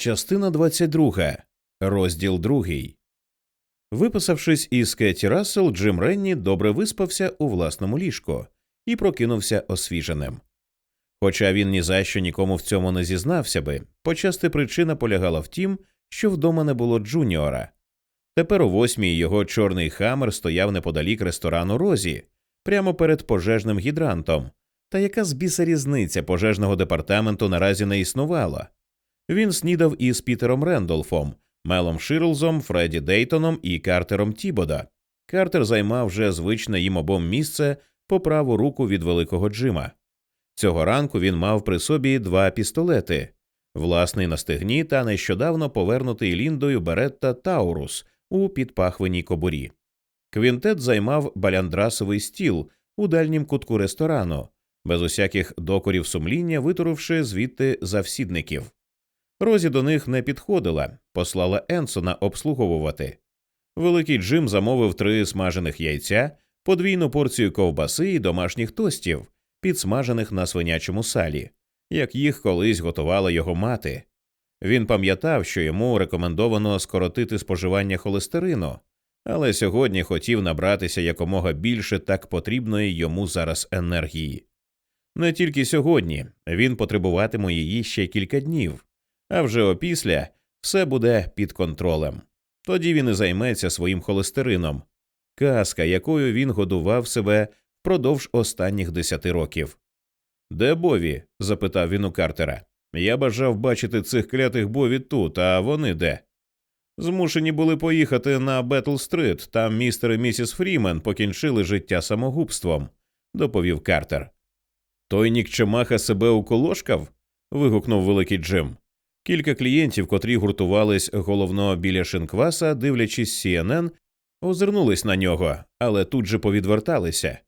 Частина 22. Розділ 2. Виписавшись із Кеті Рассел, Джим Ренні добре виспався у власному ліжку і прокинувся освіженим. Хоча він ні за що нікому в цьому не зізнався би, почасти причина полягала в тім, що вдома не було Джуніора. Тепер о восьмій його чорний хамер стояв неподалік ресторану Розі, прямо перед пожежним гідрантом. Та яка з біса різниця пожежного департаменту наразі не існувала? Він снідав із Пітером Рендолфом, Мелом Ширлзом, Фредді Дейтоном і Картером Тібода. Картер займав вже звичне їм обом місце по праву руку від великого Джима. Цього ранку він мав при собі два пістолети власний на стегні та нещодавно повернутий Ліндою Беретта Таурус у підпахвеній кобурі. Квінтет займав баляндрасовий стіл у дальнім кутку ресторану, без усяких докорів сумління, витуривши звідти завсідників. Розі до них не підходила, послала Енсона обслуговувати. Великий Джим замовив три смажених яйця, подвійну порцію ковбаси і домашніх тостів, підсмажених на свинячому салі, як їх колись готувала його мати. Він пам'ятав, що йому рекомендовано скоротити споживання холестерину, але сьогодні хотів набратися якомога більше так потрібної йому зараз енергії. Не тільки сьогодні він потребуватиме її ще кілька днів а вже опісля все буде під контролем. Тоді він і займеться своїм холестерином, казка, якою він годував себе впродовж останніх десяти років. Де Бові? запитав він у Картера. Я бажав бачити цих клятих Бові тут, а вони де? Змушені були поїхати на Бетл Стрит, там містер і місіс Фрімен покінчили життя самогубством, доповів Картер. Той нікчемаха себе уколошкав? вигукнув великий Джим. Кілька клієнтів, котрі гуртувались головно біля шинкваса, дивлячись CNN, озирнулись на нього, але тут же повідверталися.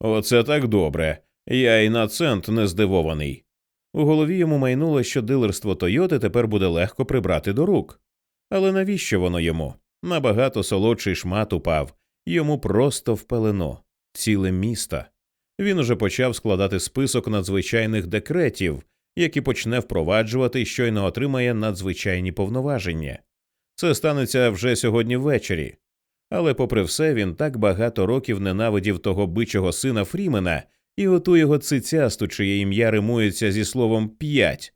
Оце так добре. Я й на цент не здивований. У голові йому майнуло, що дилерство Тойоти тепер буде легко прибрати до рук. Але навіщо воно йому? Набагато солодший шмат упав, йому просто впелено ціле місто. Він уже почав складати список надзвичайних декретів які почне впроваджувати, щойно отримає надзвичайні повноваження. Це станеться вже сьогодні ввечері. Але, попри все, він так багато років ненавидів того бичого сина Фрімена і оту його цицясту, чиє ім'я римується зі словом п'ять.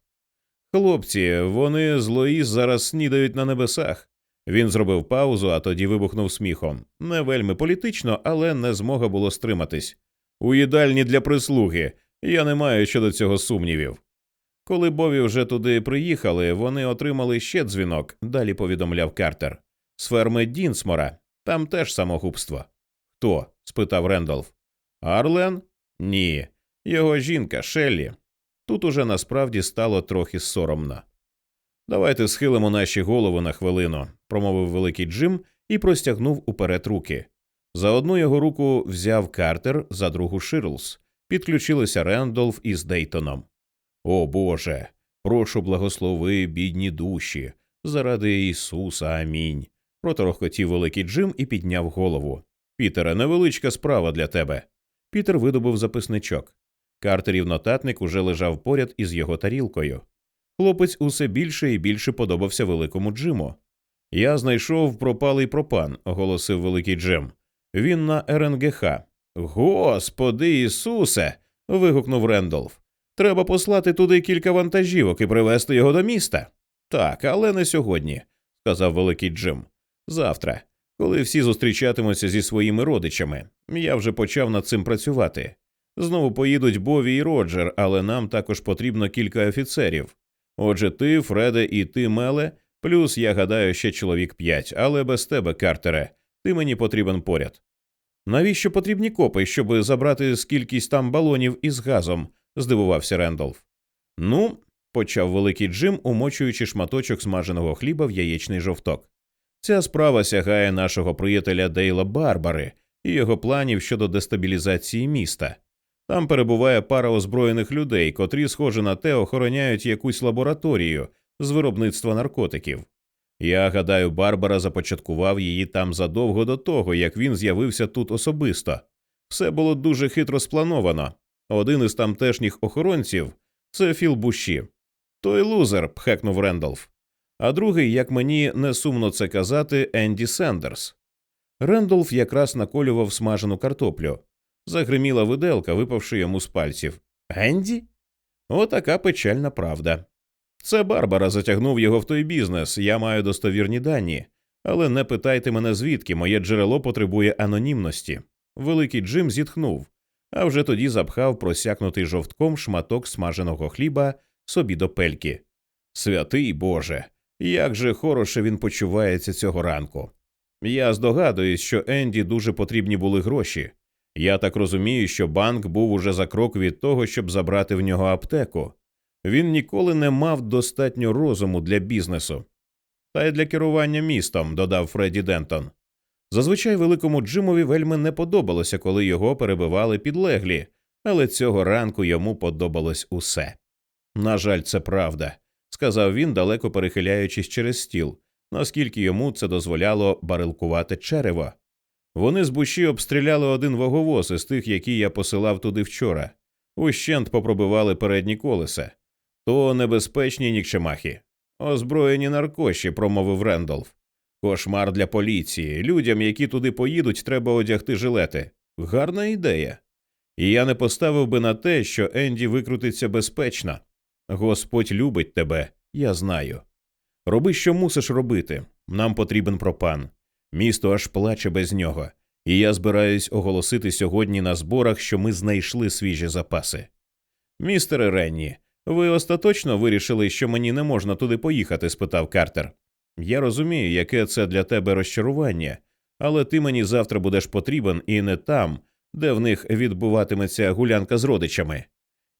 Хлопці, вони злої зараз снідають на небесах. Він зробив паузу, а тоді вибухнув сміхом. Не вельми політично, але не змога було стриматись. У їдальні для прислуги. Я не маю щодо цього сумнівів. Коли Бові вже туди приїхали, вони отримали ще дзвінок, далі повідомляв Картер. З ферми Дінсмора. Там теж самогубство. Хто? спитав Рендолф. Арлен? Ні. Його жінка Шеллі. Тут уже насправді стало трохи соромно. Давайте схилимо наші голови на хвилину, промовив великий Джим і простягнув уперед руки. За одну його руку взяв Картер, за другу Ширлс. Підключилися Рендолф із Дейтоном. О Боже, прошу благослови бідні душі, заради Ісуса, амінь. Проторохкотів великий Джим і підняв голову. Пітере, невеличка справа для тебе. Пітер видобув записничок. Картерів нотатник уже лежав поряд із його тарілкою. Хлопець усе більше і більше подобався великому Джиму. Я знайшов пропалий пропан, оголосив великий Джим. Він на РНГХ. Господи Ісусе. вигукнув Рендолф. Треба послати туди кілька вантажівок і привезти його до міста. Так, але не сьогодні, сказав великий Джим. Завтра, коли всі зустрічатимуться зі своїми родичами. Я вже почав над цим працювати. Знову поїдуть Бові і Роджер, але нам також потрібно кілька офіцерів. Отже, ти, Фреде, і ти, Меле, плюс я гадаю ще чоловік п'ять, але без тебе, Картере, ти мені потрібен поряд. Навіщо потрібні копи, щоб забрати скількись там балонів із газом? Здивувався Рендолф. Ну, почав великий Джим, умочуючи шматочок смаженого хліба в яєчний жовток. Ця справа сягає нашого приятеля Дейла Барбари і його планів щодо дестабілізації міста. Там перебуває пара озброєних людей, котрі, схоже на те, охороняють якусь лабораторію з виробництва наркотиків. Я гадаю, Барбара започаткував її там задовго до того, як він з'явився тут особисто. Все було дуже хитро сплановано, один із тамтешніх охоронців це Філ Буші. Той лузер, пхекнув Рендолф. а другий, як мені не сумно це казати, Енді Сендерс. Рендолф якраз наколював смажену картоплю. Загриміла виделка, випавши йому з пальців. Енді? Отака печальна правда. Це Барбара затягнув його в той бізнес, я маю достовірні дані, але не питайте мене звідки, моє джерело потребує анонімності. Великий Джим зітхнув, а вже тоді запхав просякнутий жовтком шматок смаженого хліба собі до пельки. Святий Боже, як же хороше він почувається цього ранку. Я здогадуюсь, що Енді дуже потрібні були гроші. Я так розумію, що банк був уже за крок від того, щоб забрати в нього аптеку. Він ніколи не мав достатньо розуму для бізнесу. Та й для керування містом, додав Фредді Дентон. Зазвичай великому Джимові вельми не подобалося, коли його перебивали підлеглі, але цього ранку йому подобалось усе. На жаль, це правда, сказав він, далеко перехиляючись через стіл, наскільки йому це дозволяло барилкувати черево. Вони з буші обстріляли один ваговоз із тих, які я посилав туди вчора. Ущент попробивали передні колеса. То небезпечні нікчемахи. Озброєні наркоші, промовив Рендолф. Кошмар для поліції. Людям, які туди поїдуть, треба одягти жилети. Гарна ідея. І я не поставив би на те, що Енді викрутиться безпечно. Господь любить тебе, я знаю. Роби, що мусиш робити. Нам потрібен пропан. Місто аж плаче без нього, і я збираюсь оголосити сьогодні на зборах, що ми знайшли свіжі запаси. Містере Ренні, ви остаточно вирішили, що мені не можна туди поїхати? спитав Картер. Я розумію, яке це для тебе розчарування, але ти мені завтра будеш потрібен і не там, де в них відбуватиметься гулянка з родичами.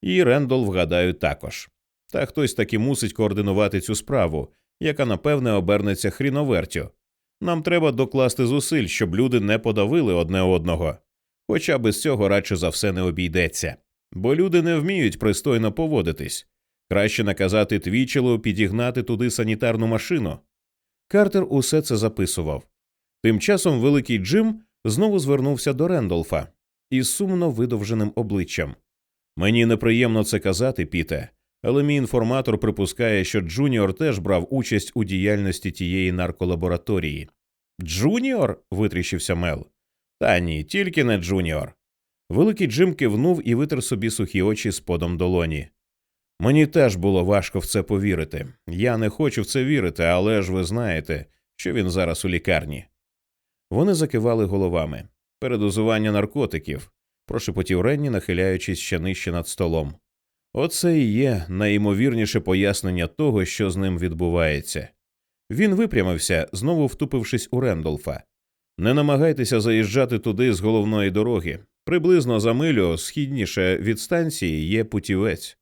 І Рендол, вгадаю, також. Та хтось таки мусить координувати цю справу, яка напевне обернеться хріновертю. Нам треба докласти зусиль, щоб люди не подавили одне одного. Хоча без цього радше за все не обійдеться, бо люди не вміють пристойно поводитись. Краще наказати твічелу підігнати туди санітарну машину. Картер усе це записував. Тим часом великий Джим знову звернувся до Рендолфа із сумно видовженим обличчям. Мені неприємно це казати, Піте, але мій інформатор припускає, що Джуніор теж брав участь у діяльності тієї нарколабораторії. Джуніор? витріщився Мел. Та ні, тільки не Джуніор. Великий Джим кивнув і витер собі сухі очі сподом долоні. Мені теж було важко в це повірити. Я не хочу в це вірити, але ж ви знаєте, що він зараз у лікарні. Вони закивали головами. Передозування наркотиків, прошепотів Ренні, нахиляючись ще нижче над столом. Оце і є найімовірніше пояснення того, що з ним відбувається. Він випрямився, знову втупившись у Рендолфа. Не намагайтеся заїжджати туди з головної дороги. Приблизно за милю східніше від станції є путівець.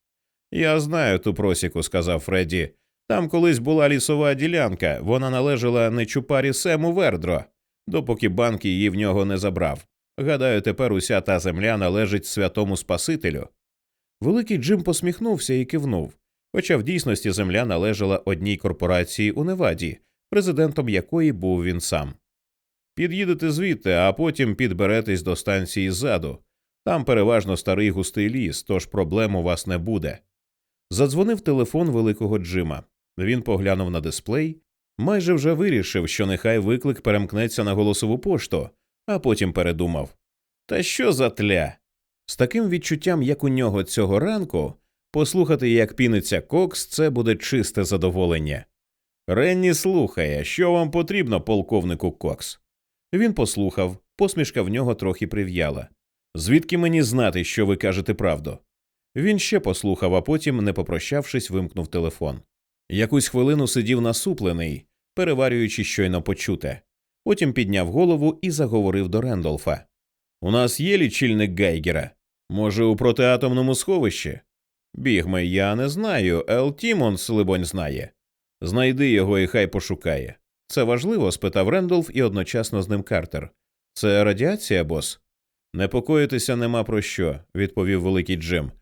Я знаю ту просіку, сказав Фредді. Там колись була лісова ділянка, вона належала нечупарі Сему Вердро, допоки банк її в нього не забрав. Гадаю, тепер уся та земля належить святому Спасителю. Великий Джим посміхнувся і кивнув, хоча в дійсності земля належала одній корпорації у Неваді, президентом якої був він сам. Під'їдете звідти, а потім підберетесь до станції ззаду. Там переважно старий густий ліс, тож проблем у вас не буде. Задзвонив телефон великого Джима. Він поглянув на дисплей, майже вже вирішив, що нехай виклик перемкнеться на голосову пошту, а потім передумав. Та що за тля? З таким відчуттям, як у нього цього ранку, послухати, як піниться Кокс, це буде чисте задоволення. Ренні слухає, що вам потрібно, полковнику Кокс. Він послухав, посмішка в нього трохи прив'яла. Звідки мені знати, що ви кажете правду? Він ще послухав, а потім, не попрощавшись, вимкнув телефон. Якусь хвилину сидів насуплений, переварюючи щойно почуте. Потім підняв голову і заговорив до Рендолфа. У нас є лічильник Гейгера? Може, у протиатомному сховищі? Бігме, я не знаю. Ел Тімонс, либонь, знає. Знайди його і хай пошукає. Це важливо? спитав Рендолф і одночасно з ним Картер. Це радіація, бос? Непокоїтися нема про що, відповів великий Джим.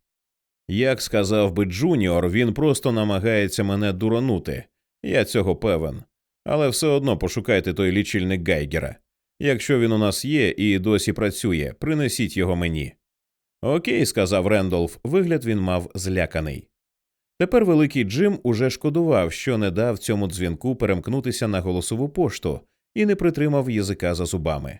Як сказав би Джуніор, він просто намагається мене дуранути. Я цього певен. Але все одно пошукайте той лічильник Гайгера. Якщо він у нас є і досі працює, принесіть його мені. Окей, сказав Рендолф, вигляд він мав зляканий. Тепер великий Джим уже шкодував, що не дав цьому дзвінку перемкнутися на голосову пошту і не притримав язика за зубами.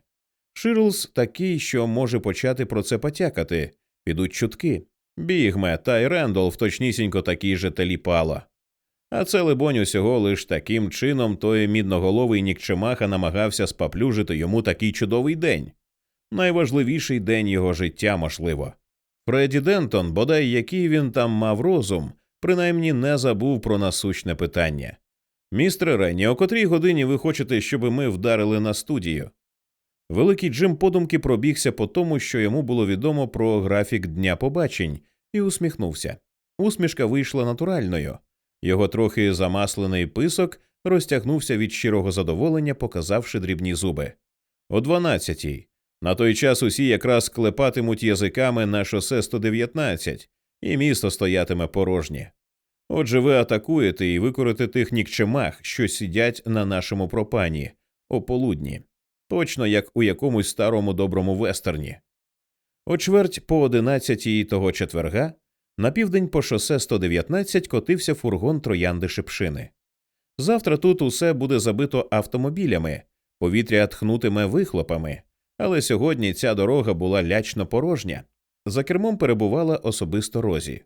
Ширлс такий, що може почати про це потякати, підуть чутки. Бігме та й Рендолф точнісінько такий же теліпало. А це, либонь, усього лиш таким чином той мідноголовий нікчемаха намагався спаплюжити йому такий чудовий день найважливіший день його життя, можливо. Фредді Дентон, бодай який він там мав розум, принаймні не забув про насущне питання. Містер Ренні, о котрій годині ви хочете, щоб ми вдарили на студію? Великий Джим подумки пробігся по тому, що йому було відомо про графік дня побачень, і усміхнувся. Усмішка вийшла натуральною. Його трохи замаслений писок розтягнувся від щирого задоволення, показавши дрібні зуби. О дванадцятій. На той час усі якраз клепатимуть язиками на шосе 119, і місто стоятиме порожнє. Отже, ви атакуєте і викорите тих нікчемах, що сидять на нашому пропані о полудні, точно як у якомусь старому доброму вестерні. О чверть по одинадцятій того четверга на південь по шосе 119 котився фургон троянди шипшини. Завтра тут усе буде забито автомобілями, повітря тхнутиме вихлопами, але сьогодні ця дорога була лячно порожня. За кермом перебувала особисто Розі.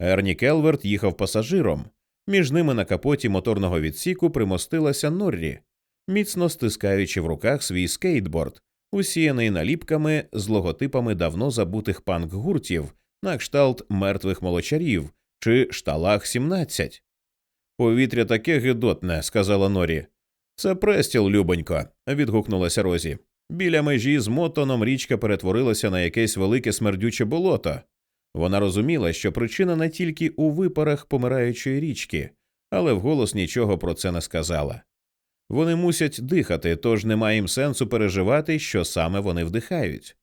Ерні Келверт їхав пасажиром. Між ними на капоті моторного відсіку примостилася Норрі, міцно стискаючи в руках свій скейтборд, усіяний наліпками з логотипами давно забутих панк гуртів на кшталт мертвих молочарів чи шталах 17. Повітря таке гидотне, сказала Норі. Це престіл, любонько, відгукнулася Розі. Біля межі з мотоном річка перетворилася на якесь велике смердюче болото. Вона розуміла, що причина не тільки у випарах помираючої річки, але вголос нічого про це не сказала. Вони мусять дихати, тож немає їм сенсу переживати, що саме вони вдихають.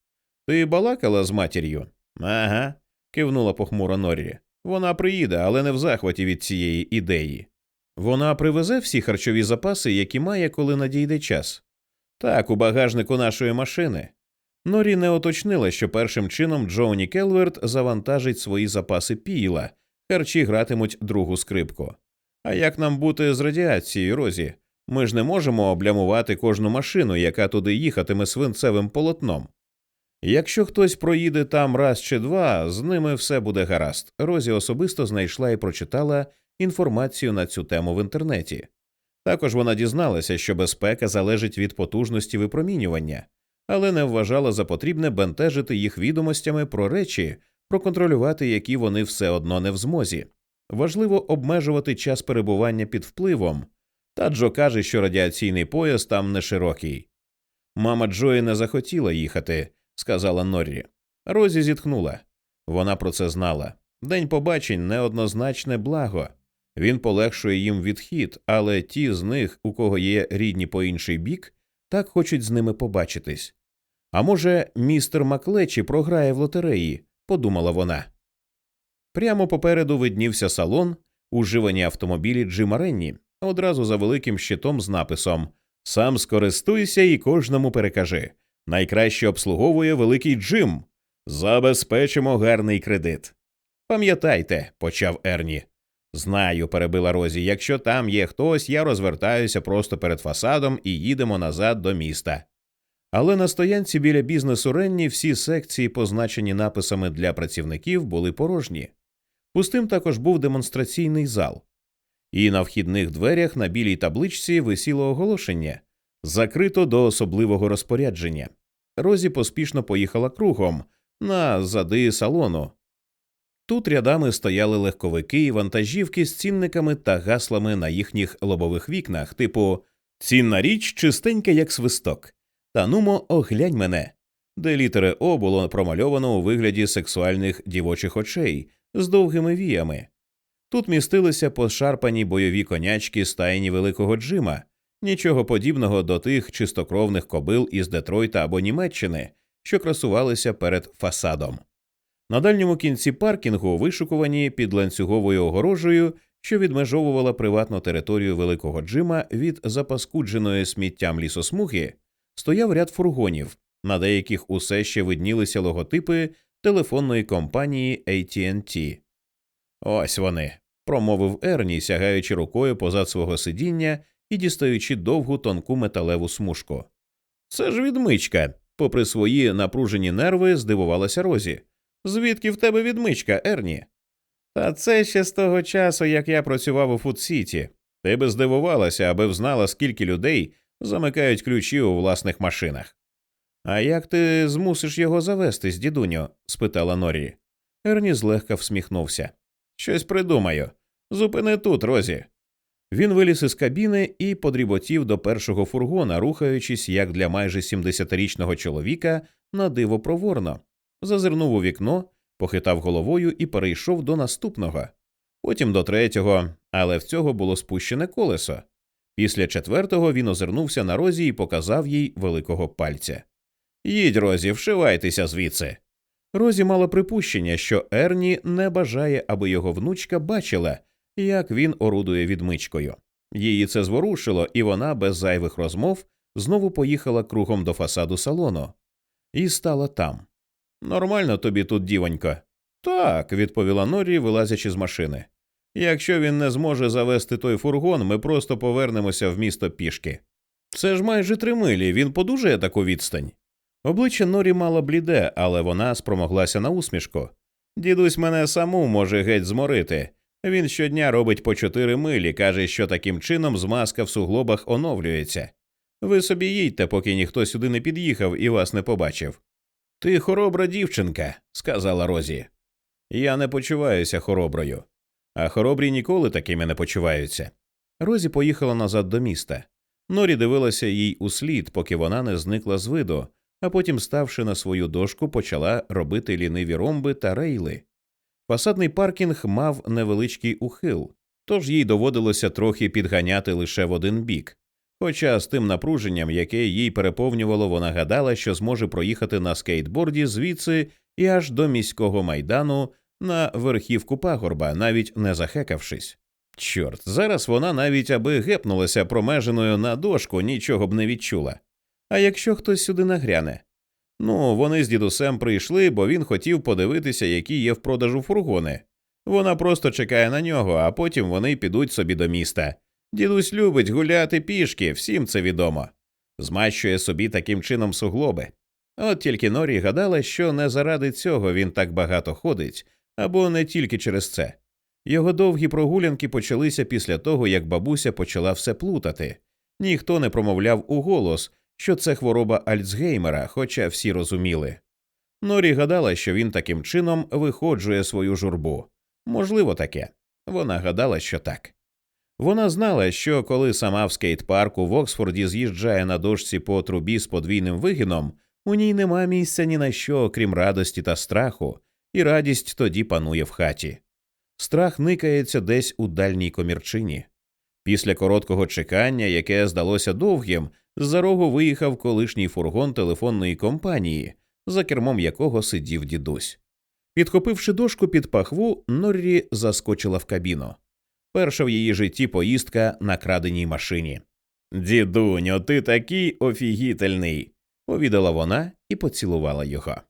Ти балакала з матір'ю? Ага, кивнула похмуро Норрі. Вона приїде, але не в захваті від цієї ідеї. Вона привезе всі харчові запаси, які має, коли надійде час. Так, у багажнику нашої машини. Норі не уточнила, що першим чином Джоуні Келверт завантажить свої запаси піла, харчі гратимуть другу скрипку. А як нам бути з радіацією, Розі? Ми ж не можемо облямувати кожну машину, яка туди їхатиме свинцевим полотном. Якщо хтось проїде там раз чи два, з ними все буде гаразд. Розі особисто знайшла і прочитала інформацію на цю тему в інтернеті. Також вона дізналася, що безпека залежить від потужності випромінювання, але не вважала за потрібне бентежити їх відомостями про речі, проконтролювати які вони все одно не в змозі. Важливо обмежувати час перебування під впливом. Та Джо каже, що радіаційний пояс там не широкий. Мама Джої не захотіла їхати, сказала Норрі. Розі зітхнула. Вона про це знала. День побачень неоднозначне благо. Він полегшує їм відхід, але ті з них, у кого є рідні по інший бік, так хочуть з ними побачитись. А може, містер Маклечі програє в лотереї, подумала вона. Прямо попереду виднівся салон, уживані автомобілі Джима Ренні, одразу за великим щитом з написом Сам скористуйся і кожному перекажи. Найкраще обслуговує великий Джим. Забезпечимо гарний кредит. Пам'ятайте, почав Ерні. Знаю, перебила Розі. Якщо там є хтось, я розвертаюся просто перед фасадом і їдемо назад до міста. Але на стоянці біля бізнесу Ренні всі секції, позначені написами для працівників, були порожні. Пустим також був демонстраційний зал, і на вхідних дверях на білій табличці висіло оголошення закрито до особливого розпорядження. Розі поспішно поїхала кругом на зади салону. Тут рядами стояли легковики і вантажівки з цінниками та гаслами на їхніх лобових вікнах, типу Цінна річ чистенька, як свисток. Та нумо, оглянь мене, де літери О було промальовано у вигляді сексуальних дівочих очей з довгими віями. Тут містилися пошарпані бойові конячки стайні великого Джима, нічого подібного до тих чистокровних кобил із Детройта або Німеччини, що красувалися перед фасадом. На дальньому кінці паркінгу, вишукувані під ланцюговою огорожею, що відмежовувала приватну територію великого Джима від запаскудженої сміттям лісосмуги, стояв ряд фургонів, на деяких усе ще виднілися логотипи телефонної компанії AT&T. Ось вони. Промовив Ерні, сягаючи рукою позад свого сидіння і дістаючи довгу тонку металеву смужку. Це ж відмичка. Попри свої напружені нерви, здивувалася Розі. Звідки в тебе відмичка, Ерні? Та це ще з того часу, як я працював у Фудсіті. Ти би здивувалася, аби взнала, скільки людей замикають ключі у власних машинах. А як ти змусиш його завестись, дідуню? спитала Норі. Ерні злегка всміхнувся. Щось придумаю. Зупини тут, Розі. Він виліз із кабіни і подріботів до першого фургона, рухаючись, як для майже 70-річного чоловіка, на диво проворно. Зазирнув у вікно, похитав головою і перейшов до наступного, потім до третього, але в цього було спущене колесо. Після четвертого він озирнувся на розі і показав їй великого пальця. Їдь, Розі, вшивайтеся звідси. Розі мала припущення, що Ерні не бажає, аби його внучка бачила, як він орудує відмичкою. Її це зворушило, і вона без зайвих розмов знову поїхала кругом до фасаду салону і стала там. Нормально тобі тут, дівонько. Так, відповіла Норрі, вилазячи з машини. Якщо він не зможе завести той фургон, ми просто повернемося в місто пішки. Це ж майже три милі, він подужає таку відстань. Обличчя Норі мало бліде, але вона спромоглася на усмішку. Дідусь мене саму може геть зморити. Він щодня робить по чотири милі, каже, що таким чином змазка в суглобах оновлюється. Ви собі їдьте, поки ніхто сюди не під'їхав і вас не побачив. Ти хоробра дівчинка, сказала Розі. Я не почуваюся хороброю, а хоробрі ніколи такими не почуваються. Розі поїхала назад до міста. Норі дивилася їй услід, поки вона не зникла з виду, а потім, ставши на свою дошку, почала робити ліниві ромби та рейли. Фасадний паркінг мав невеличкий ухил, тож їй доводилося трохи підганяти лише в один бік. Хоча з тим напруженням, яке їй переповнювало, вона гадала, що зможе проїхати на скейтборді звідси і аж до міського майдану на верхівку пагорба, навіть не захекавшись. Чорт, зараз вона навіть аби гепнулася промеженою на дошку, нічого б не відчула. А якщо хтось сюди нагряне? Ну, вони з дідусем прийшли, бо він хотів подивитися, які є в продажу фургони. Вона просто чекає на нього, а потім вони підуть собі до міста. Дідусь любить гуляти пішки, всім це відомо. Змащує собі таким чином суглоби. От тільки Норі гадала, що не заради цього він так багато ходить, або не тільки через це. Його довгі прогулянки почалися після того, як бабуся почала все плутати. Ніхто не промовляв у голос, що це хвороба Альцгеймера, хоча всі розуміли. Норі гадала, що він таким чином виходжує свою журбу. Можливо, таке. Вона гадала, що так. Вона знала, що коли сама в скейт-парку в Оксфорді з'їжджає на дошці по трубі з подвійним вигином, у ній нема місця ні на що, окрім радості та страху, і радість тоді панує в хаті. Страх никається десь у дальній комірчині. Після короткого чекання, яке здалося довгим, з-за рогу виїхав колишній фургон телефонної компанії, за кермом якого сидів дідусь. Підхопивши дошку під пахву, Норрі заскочила в кабіну. Перша в її житті поїздка на краденій машині. Дідуньо, ти такий офігітельний, повідала вона і поцілувала його.